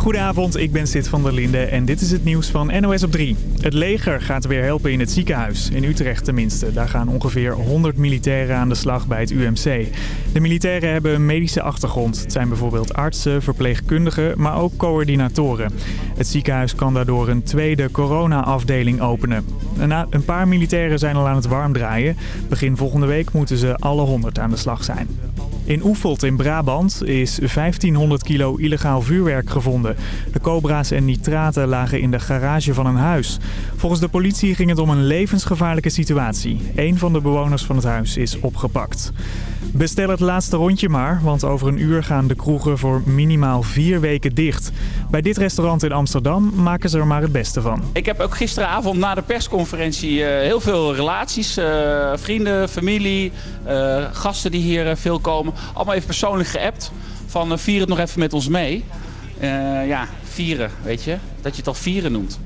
Goedenavond, ik ben Sid van der Linde en dit is het nieuws van NOS op 3. Het leger gaat weer helpen in het ziekenhuis, in Utrecht tenminste. Daar gaan ongeveer 100 militairen aan de slag bij het UMC. De militairen hebben een medische achtergrond. Het zijn bijvoorbeeld artsen, verpleegkundigen, maar ook coördinatoren. Het ziekenhuis kan daardoor een tweede corona-afdeling openen. Een paar militairen zijn al aan het warm draaien. Begin volgende week moeten ze alle 100 aan de slag zijn. In Oefeld in Brabant is 1500 kilo illegaal vuurwerk gevonden. De cobra's en nitraten lagen in de garage van een huis. Volgens de politie ging het om een levensgevaarlijke situatie. Een van de bewoners van het huis is opgepakt. Bestel het laatste rondje maar, want over een uur gaan de kroegen voor minimaal vier weken dicht. Bij dit restaurant in Amsterdam maken ze er maar het beste van. Ik heb ook gisteravond na de persconferentie eh, heel veel relaties. Uh, vrienden, familie, uh, gasten die hier veel komen. Allemaal even persoonlijk geappt van vier het nog even met ons mee. ja, vieren, weet je. Dat je het al vieren noemt.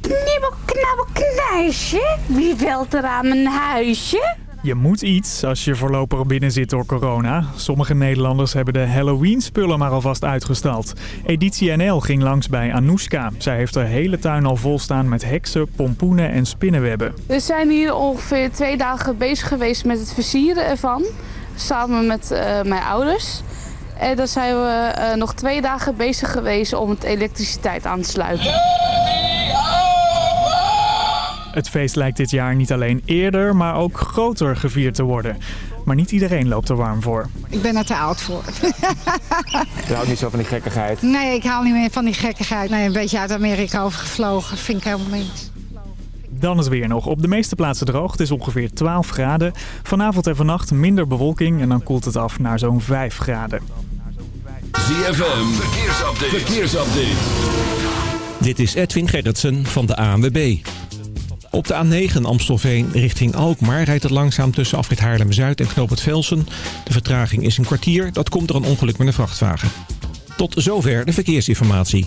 Knibbel, knabbel, knuisje. Wie belt er aan mijn huisje? Je moet iets als je voorlopig binnen zit door corona. Sommige Nederlanders hebben de Halloween-spullen maar alvast uitgestald. Editie NL ging langs bij Anoushka. Zij heeft haar hele tuin al vol staan met heksen, pompoenen en spinnenwebben. We zijn hier ongeveer twee dagen bezig geweest met het versieren ervan. Samen met uh, mijn ouders. En dan zijn we uh, nog twee dagen bezig geweest om het elektriciteit aan te sluiten. Het feest lijkt dit jaar niet alleen eerder, maar ook groter gevierd te worden. Maar niet iedereen loopt er warm voor. Ik ben er te oud voor. Je houdt niet zo van die gekkigheid? Nee, ik haal niet meer van die gekkigheid. Nee, een beetje uit Amerika overgevlogen. Vind ik helemaal niks. Dan is weer nog op de meeste plaatsen droog. Het is ongeveer 12 graden. Vanavond en vannacht minder bewolking en dan koelt het af naar zo'n 5 graden. ZFM, verkeersupdate. verkeersupdate. Dit is Edwin Gerritsen van de ANWB. Op de A9 Amstelveen richting Alkmaar rijdt het langzaam tussen afrit Haarlem-Zuid en Knoop het Velsen. De vertraging is een kwartier, dat komt door een ongeluk met een vrachtwagen. Tot zover de verkeersinformatie.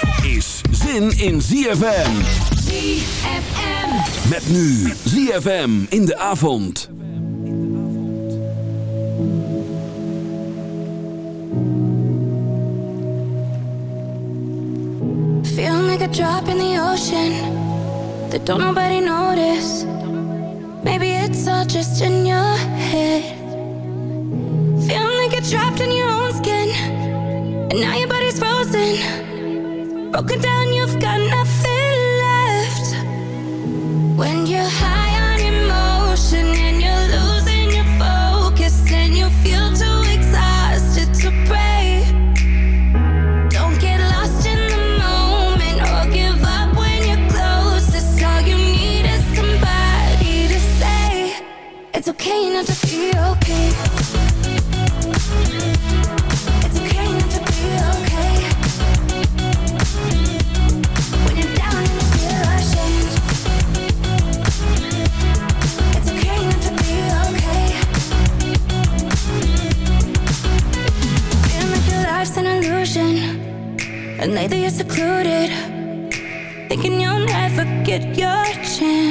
zin in ZFM. ZFM. Met nu ZFM in de avond. Feel like a drop in the ocean that don't nobody notice. Maybe it's all just in your head. Feeling like you're trapped in your own skin, and now your body's frozen. Broken down, you've got nothing left. When you're high on emotion and you're losing your focus, and you feel too exhausted to pray. Don't get lost in the moment or give up when you're closest. All you need is somebody to say it's okay not get your chance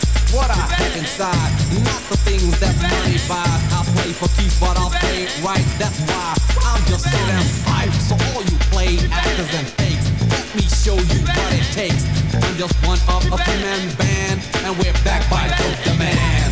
What I have inside. Not the things that money buys. I play for keeps, but I'll play it right. That's why I'm just so damn hype. So all you play actors and fakes, let me show you what it takes. I'm just one of a three-man band, and we're back by Dope Demand.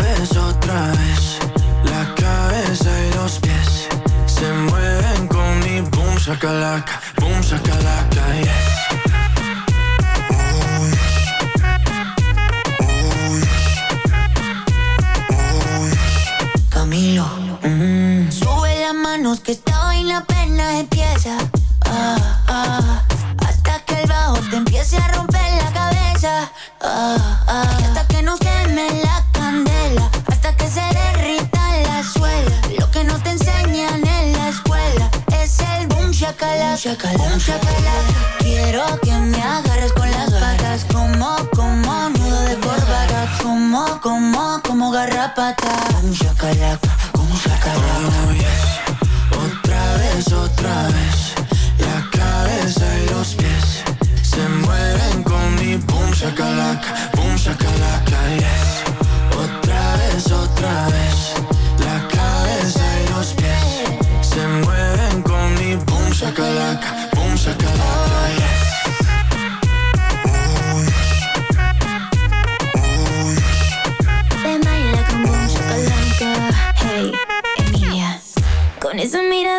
vez, otra vez. La cabeza y los pies Se mueven con mi boom shakalaka Boom shakalaka, yes. Camilo. Sube las manos que esta vaina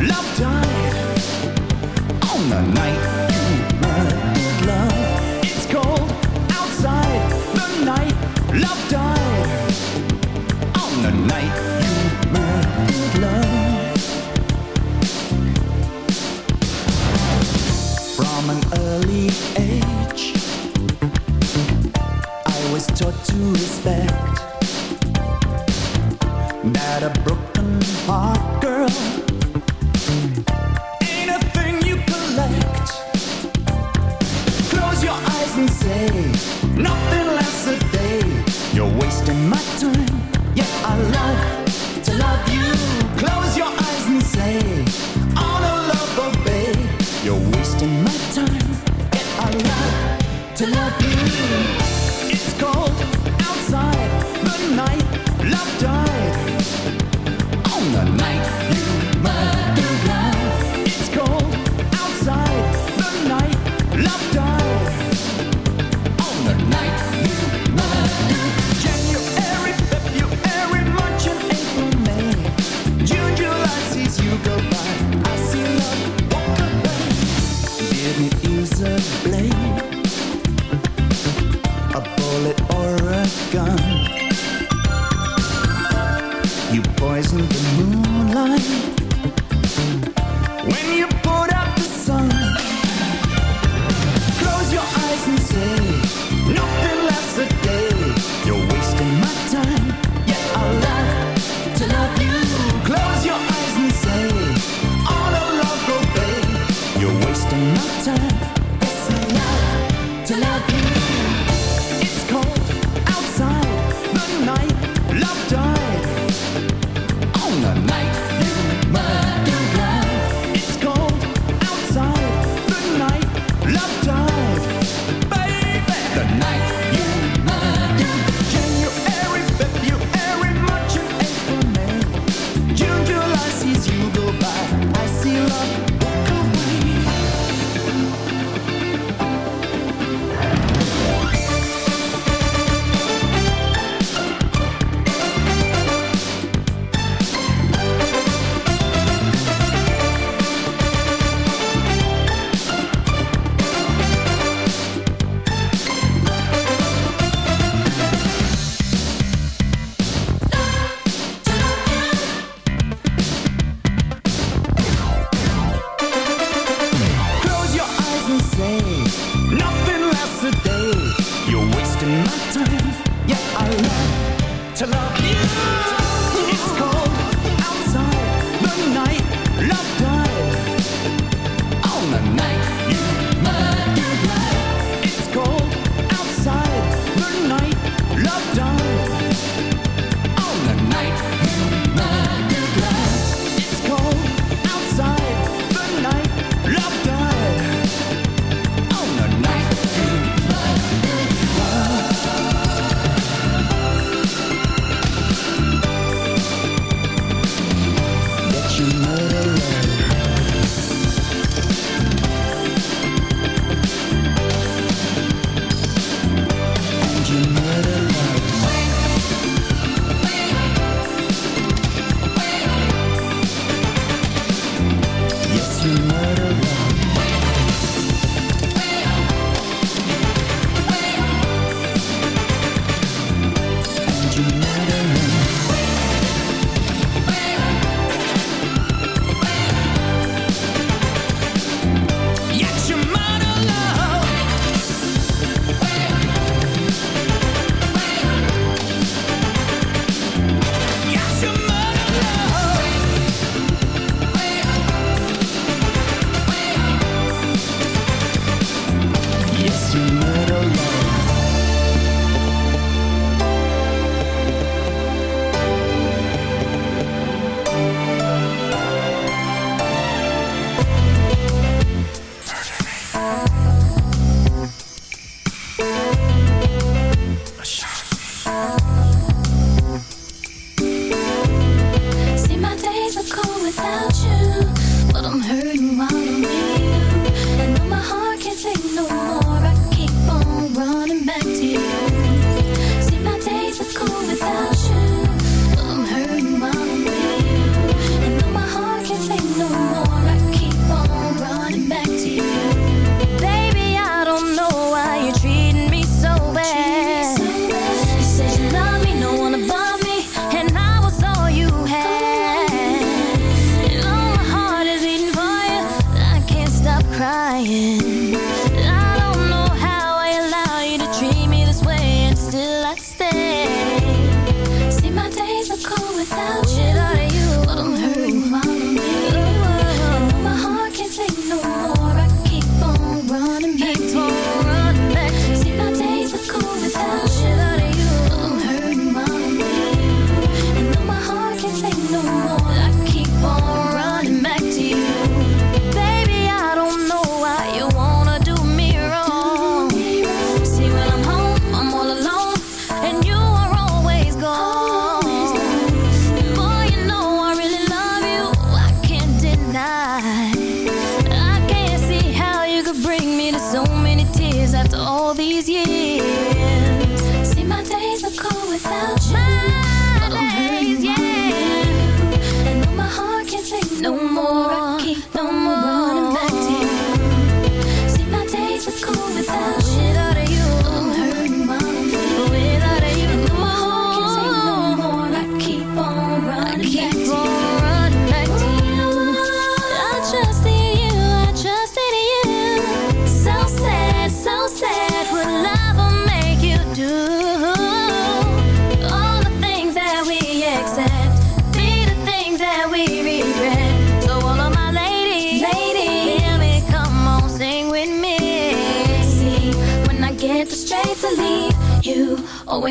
Love died on the night you were.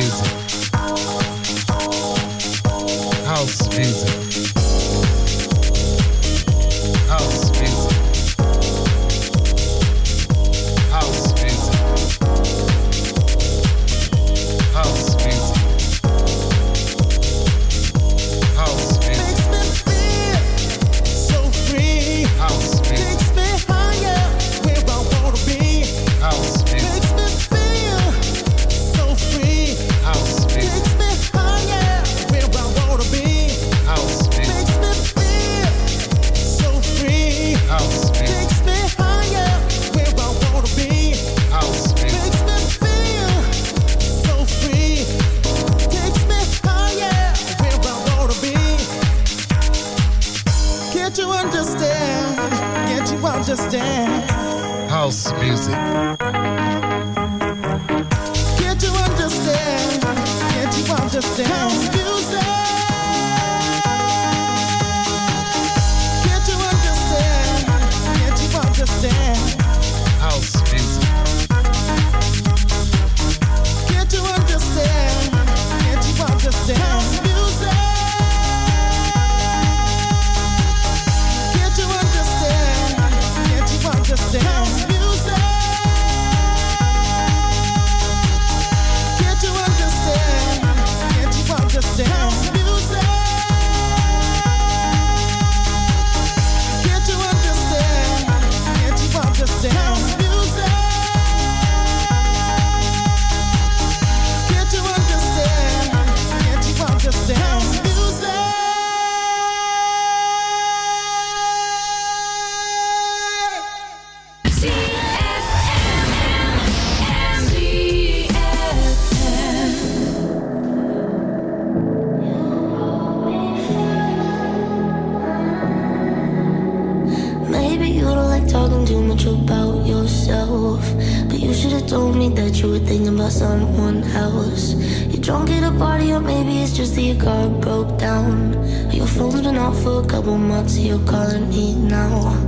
season. off for a couple months, you're calling me now.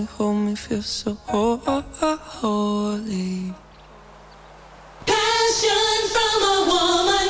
Me, hold me, feel so ho- ho- ho- holy. Passion from a woman.